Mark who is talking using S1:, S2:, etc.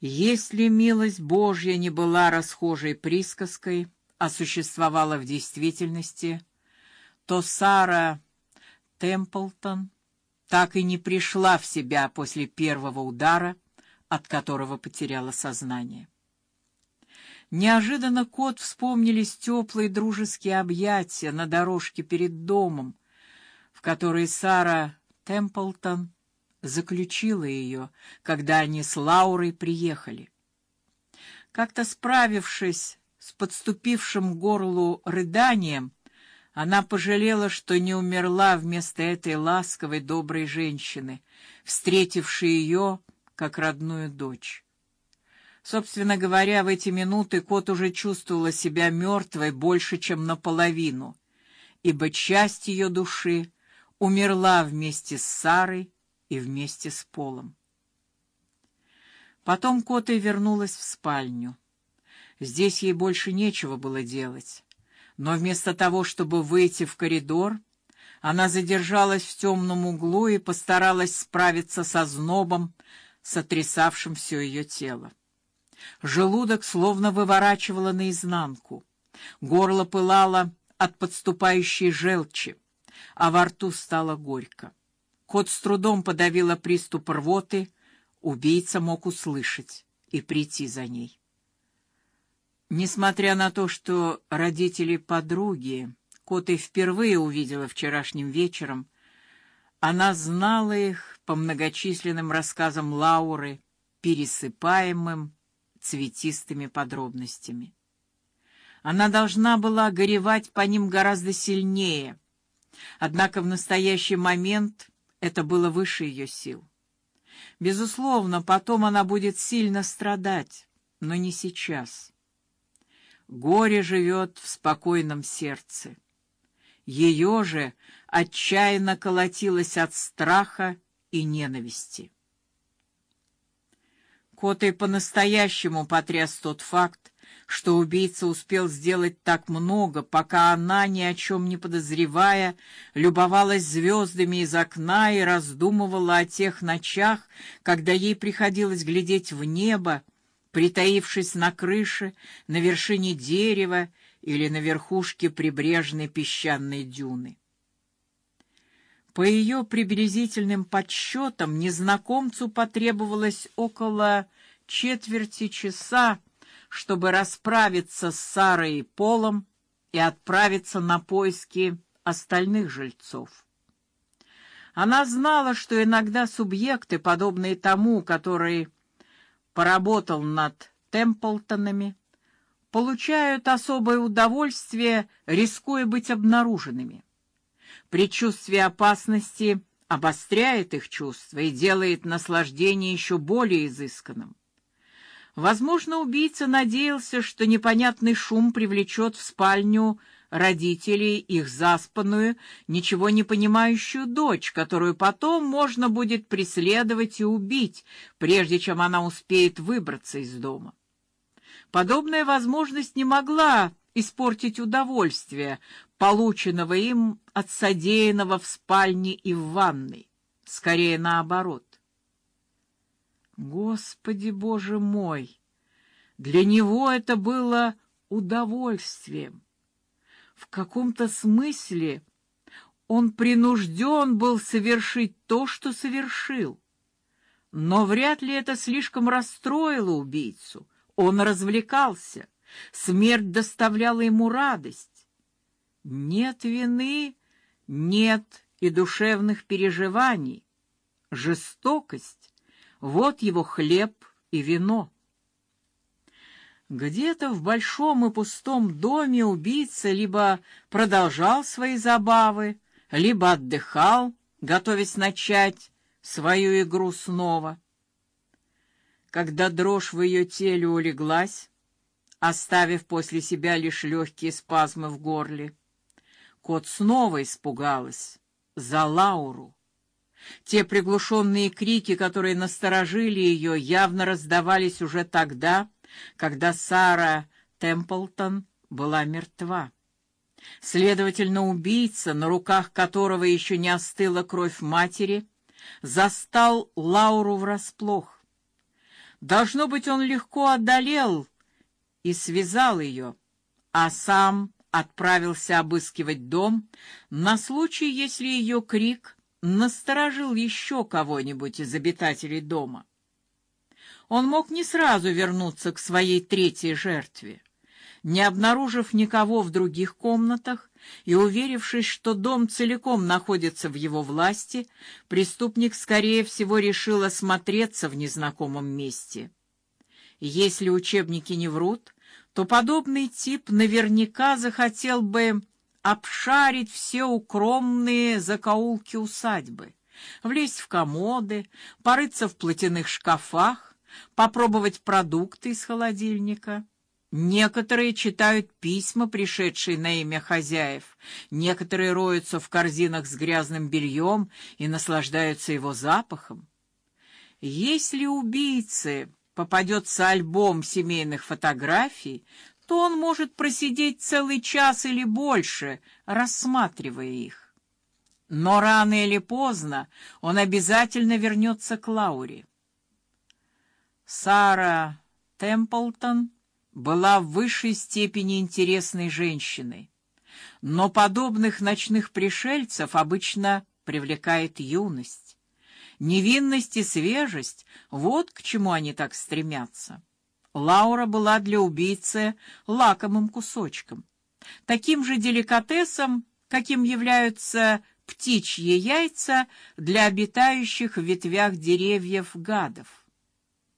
S1: Если милость Божья не была расхожей присказкой, а существовала в действительности, то Сара Темплтон так и не пришла в себя после первого удара, от которого потеряла сознание. Неожиданно кот вспомнились теплые дружеские объятия на дорожке перед домом, в которые Сара Темплтон заключила ее, когда они с Лаурой приехали. Как-то справившись с подступившим к горлу рыданием, она пожалела, что не умерла вместо этой ласковой доброй женщины, встретившей ее как родную дочь. Собственно говоря, в эти минуты кот уже чувствовала себя мертвой больше, чем наполовину, ибо часть ее души умерла вместе с Сарой и вместе с Полом. Потом Кота вернулась в спальню. Здесь ей больше нечего было делать, но вместо того, чтобы выйти в коридор, она задержалась в темном углу и постаралась справиться со знобом, сотрясавшим все ее тело. Желудок словно выворачивало наизнанку, горло пылало от подступающей желчи, а во рту стало горько. Кот с трудом подавила приступ рвоты, убийца мог услышать и прийти за ней. Несмотря на то, что родители подруги Кот и впервые увидела вчерашним вечером, она знала их по многочисленным рассказам Лауры, пересыпаемым цветистыми подробностями. Она должна была горевать по ним гораздо сильнее, однако в настоящий момент это было выше ее сил. Безусловно, потом она будет сильно страдать, но не сейчас. Горе живет в спокойном сердце. Ее же отчаянно колотилось от страха и ненависти. Котой по-настоящему потряс тот факт, что убийца успел сделать так много, пока она, ни о чем не подозревая, любовалась звездами из окна и раздумывала о тех ночах, когда ей приходилось глядеть в небо, притаившись на крыше, на вершине дерева или на верхушке прибрежной песчаной дюны. По ее приблизительным подсчетам незнакомцу потребовалось около четверти часа, чтобы расправиться с Сарой и Полом и отправиться на поиски остальных жильцов. Она знала, что иногда субъекты, подобные тому, который поработал над Темплтонами, получают особое удовольствие, рискуя быть обнаруженными. Предчувствие опасности обостряет их чувства и делает наслаждение еще более изысканным. Возможно, убийца надеялся, что непонятный шум привлечет в спальню родителей их заспанную, ничего не понимающую дочь, которую потом можно будет преследовать и убить, прежде чем она успеет выбраться из дома. Подобная возможность не могла испортить удовольствие, полученного им от содеянного в спальне и в ванной, скорее наоборот. Господи Боже мой! Для него это было удовольствием. В каком-то смысле он принужден был совершить то, что совершил. Но вряд ли это слишком расстроило убийцу. Он развлекался. Смерть доставляла ему радость. Нет вины, нет и душевных переживаний. Жестокость вот его хлеб и вино. Где-то в большом и пустом доме убийца либо продолжал свои забавы, либо отдыхал, готовясь начать свою игру снова. Когда дрожь в ее теле улеглась, оставив после себя лишь легкие спазмы в горле, кот снова испугалась за Лауру. Те приглушенные крики, которые насторожили ее, явно раздавались уже тогда, когда Сара Темплтон была мертва. Следовательно, убийца, на руках которого еще не остыла кровь матери, застал Лауру врасплох. Должно быть, он легко одолел и связал ее, а сам отправился обыскивать дом на случай, если ее крик насторожил еще кого-нибудь из обитателей дома. Он мог не сразу вернуться к своей третьей жертве. Не обнаружив никого в других комнатах и уверившись, что дом целиком находится в его власти, преступник скорее всего решил осмотреться в незнакомом месте. Если учебники не врут, то подобный тип наверняка захотел бы обшарить все укромные закоулки усадьбы, влезть в комоды, порыться в платяных шкафах, попробовать продукты из холодильника. Некоторые читают письма, пришедшие на имя хозяев, некоторые роются в корзинах с грязным бельем и наслаждаются его запахом. Если убийцы попадется альбом семейных фотографий, то он может просидеть целый час или больше, рассматривая их. Но рано или поздно он обязательно вернется к Лауре. Сара Темплтон была в высшей степени интересной женщиной, но подобных ночных пришельцев обычно привлекает юность. Невинность и свежесть — вот к чему они так стремятся. Лаура была для убийцы лакомым кусочком, таким же деликатесом, каким являются птичьи яйца для обитающих в ветвях деревьев гадов.